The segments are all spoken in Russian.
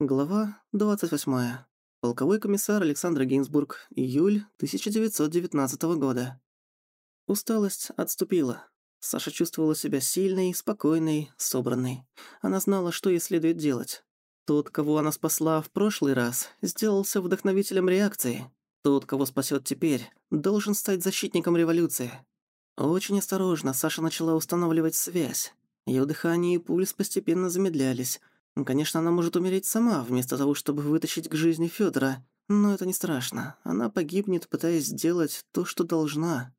Глава 28. Полковой комиссар Александр Гейнсбург. Июль 1919 года. Усталость отступила. Саша чувствовала себя сильной, спокойной, собранной. Она знала, что ей следует делать. Тот, кого она спасла в прошлый раз, сделался вдохновителем реакции. Тот, кого спасет теперь, должен стать защитником революции. Очень осторожно Саша начала устанавливать связь. Её дыхание и пульс постепенно замедлялись, конечно, она может умереть сама, вместо того, чтобы вытащить к жизни Федора. Но это не страшно. Она погибнет, пытаясь сделать то, что должна.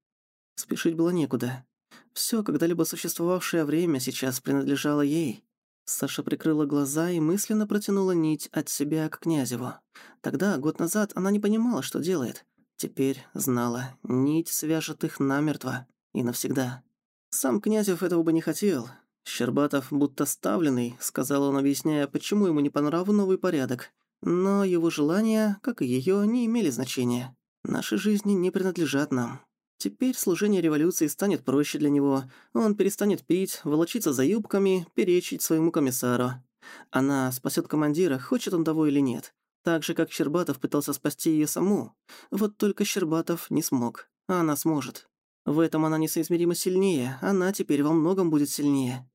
Спешить было некуда. Всё, когда-либо существовавшее время, сейчас принадлежало ей. Саша прикрыла глаза и мысленно протянула нить от себя к Князеву. Тогда, год назад, она не понимала, что делает. Теперь знала, нить свяжет их намертво и навсегда. Сам Князев этого бы не хотел, Щербатов будто ставленный, сказал он, объясняя, почему ему не по новый порядок. Но его желания, как и её, не имели значения. Наши жизни не принадлежат нам. Теперь служение революции станет проще для него. Он перестанет пить, волочиться за юбками, перечить своему комиссару. Она спасет командира, хочет он того или нет. Так же, как Щербатов пытался спасти её саму. Вот только Щербатов не смог, а она сможет. В этом она несоизмеримо сильнее, она теперь во многом будет сильнее.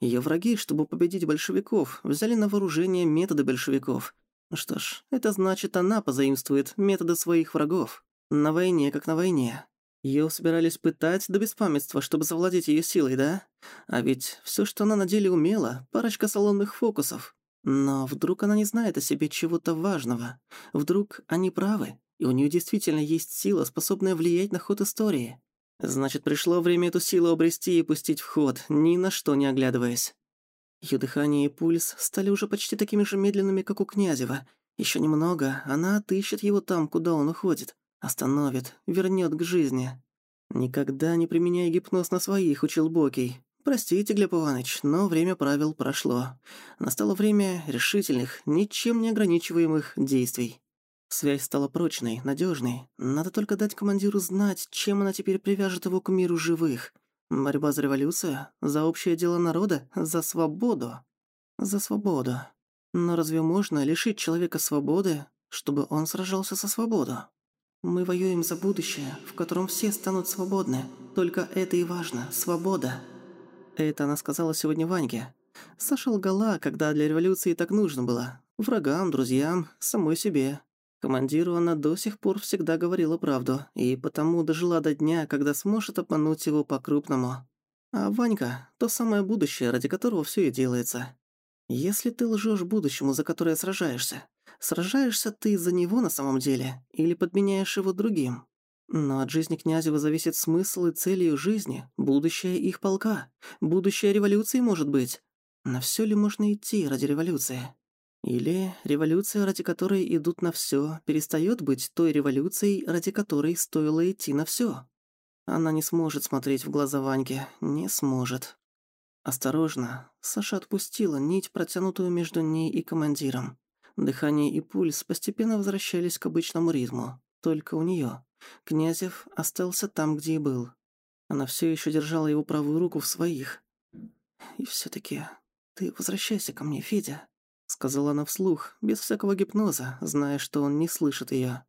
Ее враги, чтобы победить большевиков, взяли на вооружение методы большевиков. Что ж, это значит, она позаимствует методы своих врагов. На войне, как на войне. Ее собирались пытать до беспамятства, чтобы завладеть ее силой, да? А ведь все, что она на деле умела, парочка салонных фокусов. Но вдруг она не знает о себе чего-то важного. Вдруг они правы, и у нее действительно есть сила, способная влиять на ход истории. Значит, пришло время эту силу обрести и пустить в ход, ни на что не оглядываясь. Её дыхание и пульс стали уже почти такими же медленными, как у Князева. Ещё немного, она отыщет его там, куда он уходит. Остановит, вернёт к жизни. «Никогда не применяй гипноз на своих», — учил Бокий. «Простите, Глеб Иванович, но время правил прошло. Настало время решительных, ничем не ограничиваемых действий». Связь стала прочной, надежной. Надо только дать командиру знать, чем она теперь привяжет его к миру живых. Борьба за революцию? За общее дело народа? За свободу? За свободу. Но разве можно лишить человека свободы, чтобы он сражался за свободу? Мы воюем за будущее, в котором все станут свободны. Только это и важно – свобода. Это она сказала сегодня Ваньке. Саша лгала, когда для революции так нужно было. Врагам, друзьям, самой себе. Командиру она до сих пор всегда говорила правду, и потому дожила до дня, когда сможет обмануть его по-крупному. А Ванька – то самое будущее, ради которого все и делается. Если ты лжешь будущему, за которое сражаешься, сражаешься ты за него на самом деле или подменяешь его другим? Но от жизни Князева зависит смысл и цель ее жизни, будущее их полка, будущее революции, может быть. На все ли можно идти ради революции? Или революция, ради которой идут на всё, перестаёт быть той революцией, ради которой стоило идти на всё. Она не сможет смотреть в глаза Ваньке, не сможет. Осторожно, Саша отпустила нить, протянутую между ней и командиром. Дыхание и пульс постепенно возвращались к обычному ритму, только у неё. Князев остался там, где и был. Она всё ещё держала его правую руку в своих. «И всё-таки ты возвращайся ко мне, Федя», сказала она вслух, без всякого гипноза, зная, что он не слышит её.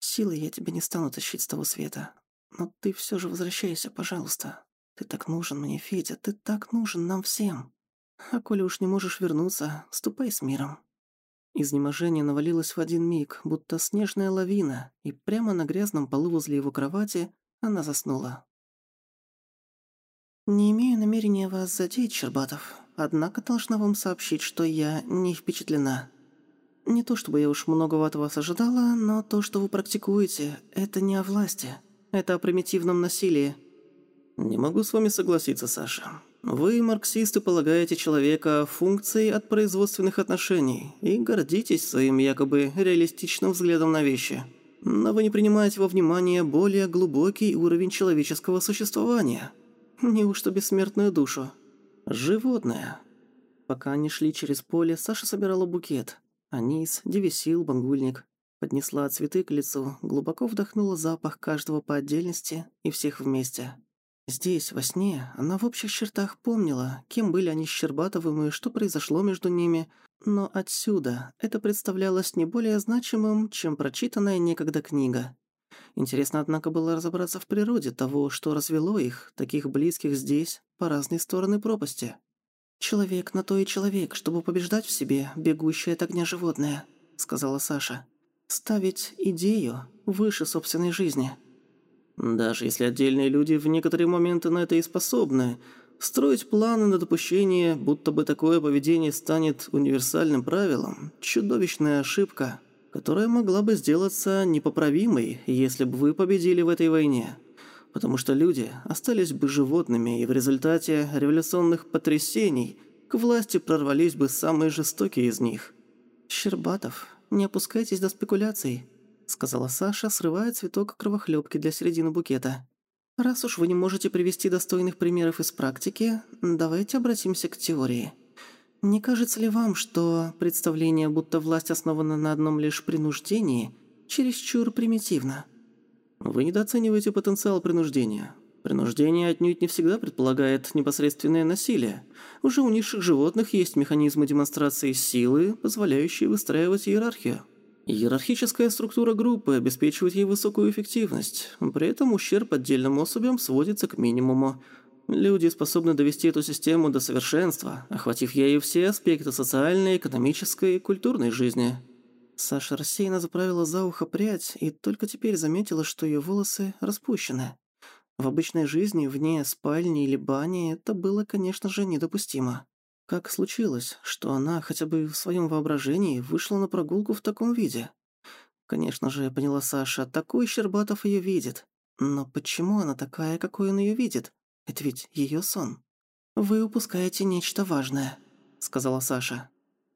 Силы я тебе не стану тащить с того света. Но ты всё же возвращайся, пожалуйста. Ты так нужен мне, Федя, ты так нужен нам всем. А коли уж не можешь вернуться, ступай с миром». Изнеможение навалилось в один миг, будто снежная лавина, и прямо на грязном полу возле его кровати она заснула. «Не имею намерения вас задеть, Щербатов», Однако должна вам сообщить, что я не впечатлена. Не то чтобы я уж многого от вас ожидала, но то, что вы практикуете, это не о власти. Это о примитивном насилии. Не могу с вами согласиться, Саша. Вы, марксисты, полагаете человека функцией от производственных отношений и гордитесь своим якобы реалистичным взглядом на вещи. Но вы не принимаете во внимание более глубокий уровень человеческого существования. Неужто бессмертную душу? Животное. Пока они шли через поле, Саша собирала букет. Анис, девисил, бангульник. Поднесла цветы к лицу, глубоко вдохнула запах каждого по отдельности и всех вместе. Здесь, во сне, она в общих чертах помнила, кем были они с Щербатовым и что произошло между ними, Но отсюда это представлялось не более значимым, чем прочитанная некогда книга. Интересно, однако, было разобраться в природе того, что развело их, таких близких здесь, по разные стороны пропасти. «Человек на то и человек, чтобы побеждать в себе бегущее от огня животное», — сказала Саша. «Ставить идею выше собственной жизни». Даже если отдельные люди в некоторые моменты на это и способны, строить планы на допущение, будто бы такое поведение станет универсальным правилом – чудовищная ошибка, которая могла бы сделаться непоправимой, если бы вы победили в этой войне потому что люди остались бы животными, и в результате революционных потрясений к власти прорвались бы самые жестокие из них. «Щербатов, не опускайтесь до спекуляций», — сказала Саша, срывая цветок кровохлёбки для середины букета. «Раз уж вы не можете привести достойных примеров из практики, давайте обратимся к теории. Не кажется ли вам, что представление, будто власть основана на одном лишь принуждении, чересчур примитивно?» Вы недооцениваете потенциал принуждения. Принуждение отнюдь не всегда предполагает непосредственное насилие. Уже у низших животных есть механизмы демонстрации силы, позволяющие выстраивать иерархию. Иерархическая структура группы обеспечивает ей высокую эффективность. При этом ущерб отдельным особям сводится к минимуму. Люди способны довести эту систему до совершенства, охватив ею все аспекты социальной, экономической и культурной жизни. Саша рассеянно заправила за ухо прядь и только теперь заметила, что ее волосы распущены. В обычной жизни, вне спальни или бани, это было, конечно же, недопустимо. Как случилось, что она хотя бы в своем воображении вышла на прогулку в таком виде? Конечно же, поняла Саша, такой Щербатов ее видит. Но почему она такая, какой он ее видит? Это ведь ее сон. «Вы упускаете нечто важное», — сказала Саша.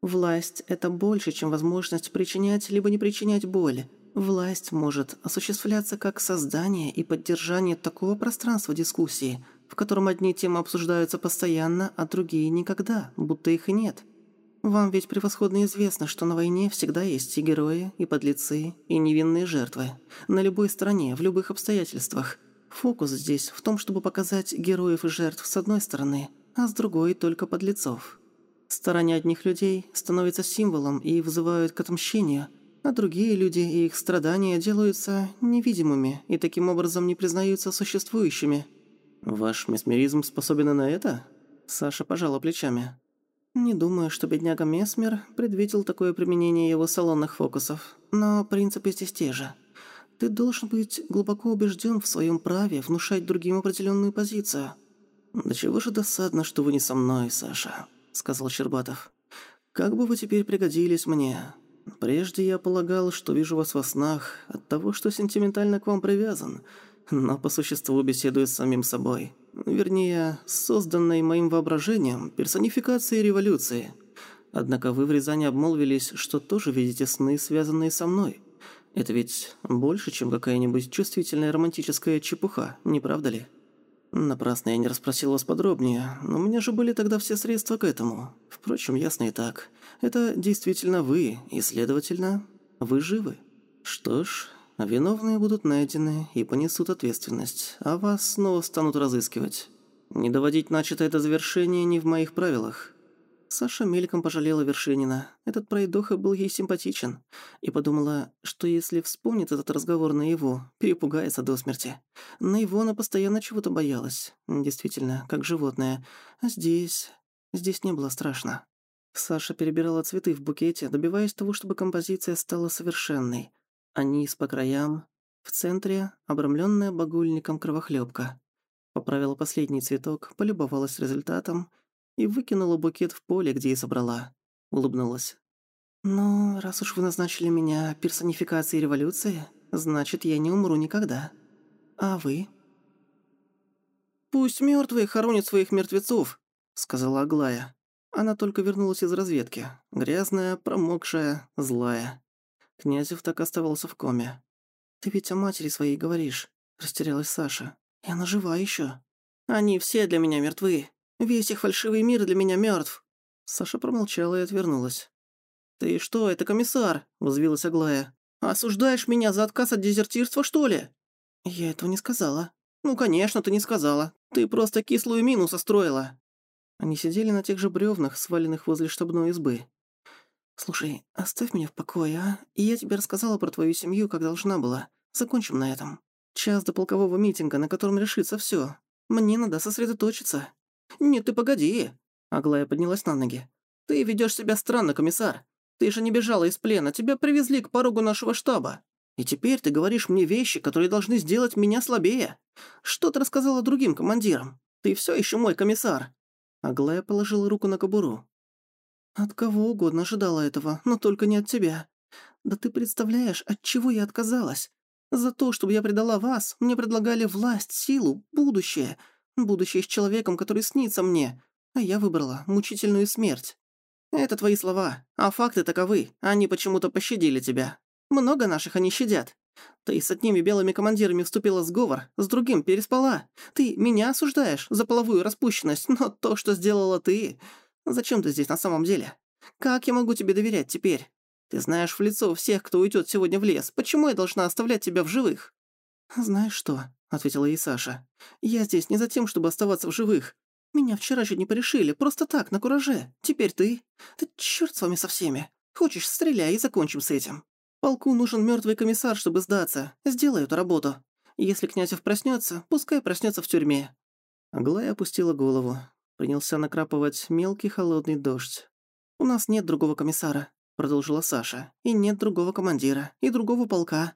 Власть – это больше, чем возможность причинять либо не причинять боль. Власть может осуществляться как создание и поддержание такого пространства дискуссии, в котором одни темы обсуждаются постоянно, а другие никогда, будто их и нет. Вам ведь превосходно известно, что на войне всегда есть и герои, и подлецы, и невинные жертвы. На любой стороне, в любых обстоятельствах. Фокус здесь в том, чтобы показать героев и жертв с одной стороны, а с другой только подлецов. Стороне одних людей становится символом и вызывают к отмщению, а другие люди и их страдания делаются невидимыми и таким образом не признаются существующими. «Ваш месмеризм способен на это?» Саша пожала плечами. «Не думаю, что бедняга Месмер предвидел такое применение его салонных фокусов, но принципы здесь те же. Ты должен быть глубоко убежден в своем праве внушать другим определенную позицию». «Да чего же досадно, что вы не со мной, Саша?» — сказал Щербатов. «Как бы вы теперь пригодились мне. Прежде я полагал, что вижу вас во снах от того, что сентиментально к вам привязан, но по существу беседую с самим собой. Вернее, созданной моим воображением персонификацией революции. Однако вы в Рязани обмолвились, что тоже видите сны, связанные со мной. Это ведь больше, чем какая-нибудь чувствительная романтическая чепуха, не правда ли?» Напрасно я не расспросил вас подробнее, но у меня же были тогда все средства к этому. Впрочем, ясно и так. Это действительно вы, и, следовательно, вы живы. Что ж, виновные будут найдены и понесут ответственность, а вас снова станут разыскивать. Не доводить начатое до завершения не в моих правилах. Саша мельком пожалела Вершинина. Этот пройдоха был ей симпатичен. И подумала, что если вспомнит этот разговор на его, перепугается до смерти. На его она постоянно чего-то боялась. Действительно, как животное. А здесь... Здесь не было страшно. Саша перебирала цветы в букете, добиваясь того, чтобы композиция стала совершенной. Они по краям, в центре обрамленная багульником кровохлебка. Поправила последний цветок, полюбовалась результатом — и выкинула букет в поле, где и собрала. Улыбнулась. «Ну, раз уж вы назначили меня персонификацией революции, значит, я не умру никогда. А вы?» «Пусть мертвые хоронят своих мертвецов», — сказала Аглая. Она только вернулась из разведки. Грязная, промокшая, злая. Князев так оставался в коме. «Ты ведь о матери своей говоришь», — растерялась Саша. «И она жива еще. Они все для меня мертвы. Весь их фальшивый мир для меня мертв. Саша промолчала и отвернулась. «Ты что, это комиссар?» – возвилась Аглая. «Осуждаешь меня за отказ от дезертирства, что ли?» «Я этого не сказала». «Ну, конечно, ты не сказала. Ты просто кислую мину состроила». Они сидели на тех же бревнах, сваленных возле штабной избы. «Слушай, оставь меня в покое, а? Я тебе рассказала про твою семью, как должна была. Закончим на этом. Час до полкового митинга, на котором решится всё. Мне надо сосредоточиться». «Нет, ты погоди!» Аглая поднялась на ноги. «Ты ведёшь себя странно, комиссар. Ты же не бежала из плена, тебя привезли к порогу нашего штаба. И теперь ты говоришь мне вещи, которые должны сделать меня слабее. Что ты рассказала другим командирам? Ты всё ещё мой комиссар». Аглая положила руку на кобуру. «От кого угодно ожидала этого, но только не от тебя. Да ты представляешь, от чего я отказалась? За то, чтобы я предала вас, мне предлагали власть, силу, будущее. Будущее с человеком, который снится мне. А я выбрала мучительную смерть. Это твои слова, а факты таковы. Они почему-то пощадили тебя. Много наших они щадят. Ты с одними белыми командирами вступила в сговор, с другим переспала. Ты меня осуждаешь за половую распущенность, но то, что сделала ты... Зачем ты здесь на самом деле? Как я могу тебе доверять теперь? Ты знаешь в лицо всех, кто уйдет сегодня в лес. Почему я должна оставлять тебя в живых?» «Знаешь что?» — ответила ей Саша. «Я здесь не за тем, чтобы оставаться в живых. Меня вчера чуть не порешили, просто так, на кураже. Теперь ты. Ты чёрт с вами со всеми. Хочешь, стреляй и закончим с этим. Полку нужен мёртвый комиссар, чтобы сдаться. Сделай эту работу. Если Князев проснётся, пускай проснётся в тюрьме». Аглая опустила голову принялся накрапывать мелкий холодный дождь. «У нас нет другого комиссара», — продолжила Саша. «И нет другого командира, и другого полка.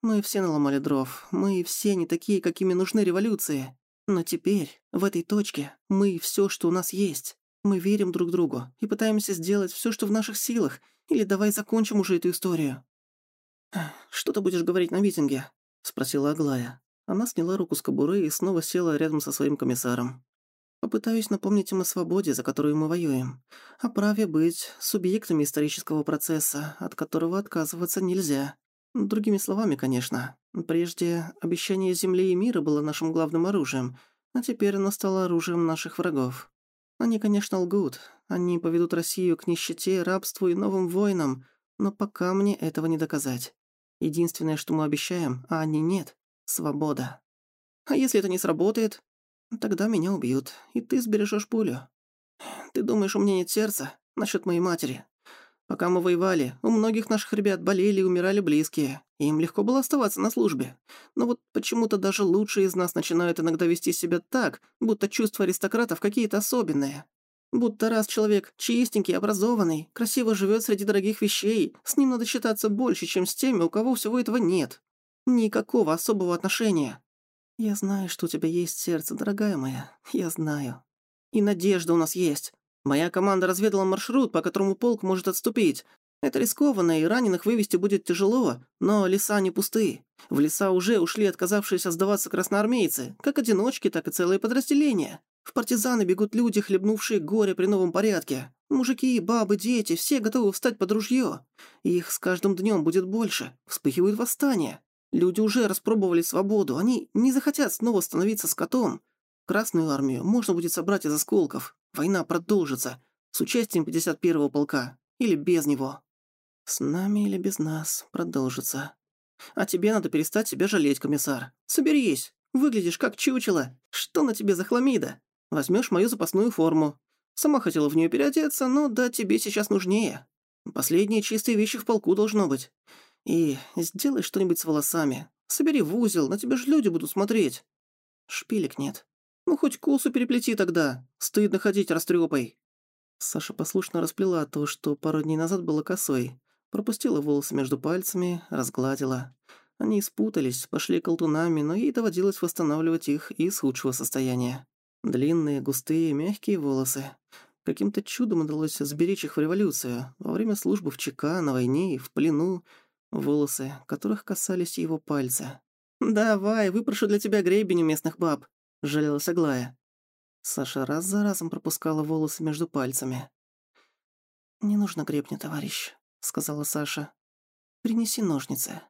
Мы все наломали дров, мы все не такие, какими нужны революции. Но теперь, в этой точке, мы все, что у нас есть. Мы верим друг другу и пытаемся сделать все, что в наших силах, или давай закончим уже эту историю». «Что ты будешь говорить на митинге?» — спросила Аглая. Она сняла руку с кобуры и снова села рядом со своим комиссаром. Попытаюсь напомнить им о свободе, за которую мы воюем, о праве быть субъектами исторического процесса, от которого отказываться нельзя. Другими словами, конечно. Прежде обещание земли и мира было нашим главным оружием, а теперь оно стало оружием наших врагов. Они, конечно, лгут. Они поведут Россию к нищете, рабству и новым войнам, но пока мне этого не доказать. Единственное, что мы обещаем, а они нет — свобода. А если это не сработает, Тогда меня убьют, и ты сбережешь пулю. Ты думаешь, у меня нет сердца? Насчет моей матери. Пока мы воевали, у многих наших ребят болели и умирали близкие. Им легко было оставаться на службе. Но вот почему-то даже лучшие из нас начинают иногда вести себя так, будто чувства аристократов какие-то особенные. Будто раз человек чистенький, образованный, красиво живет среди дорогих вещей, с ним надо считаться больше, чем с теми, у кого всего этого нет. Никакого особого отношения. «Я знаю, что у тебя есть сердце, дорогая моя. Я знаю. И надежда у нас есть. Моя команда разведала маршрут, по которому полк может отступить. Это рискованно, и раненых вывести будет тяжело, но леса не пустые. В леса уже ушли отказавшиеся сдаваться красноармейцы, как одиночки, так и целые подразделения. В партизаны бегут люди, хлебнувшие горе при новом порядке. Мужики, бабы, дети, все готовы встать под ружье. Их с каждым днем будет больше. Вспыхивают восстания. Люди уже распробовали свободу, они не захотят снова становиться скотом. Красную армию можно будет собрать из осколков. Война продолжится. С участием 51-го полка. Или без него. С нами или без нас продолжится. А тебе надо перестать себя жалеть, комиссар. Соберись. Выглядишь как чучело. Что на тебе за хламида? Возьмешь мою запасную форму. Сама хотела в нее переодеться, но да, тебе сейчас нужнее. Последние чистые вещи в полку должно быть. И сделай что-нибудь с волосами. Собери в узел, на тебя же люди будут смотреть. Шпилек нет. Ну, хоть косу переплети тогда. Стыдно ходить растрёпой. Саша послушно расплела то, что пару дней назад было косой. Пропустила волосы между пальцами, разгладила. Они спутались, пошли колтунами, но ей доводилось восстанавливать их из худшего состояния. Длинные, густые, мягкие волосы. Каким-то чудом удалось сберечь их в революцию, во время службы в ЧК, на войне и в плену, волосы, которых касались его пальцы. «Давай, выпрошу для тебя гребень у местных баб», — жалелась Аглая. Саша раз за разом пропускала волосы между пальцами. «Не нужно гребня, товарищ», — сказала Саша. «Принеси ножницы».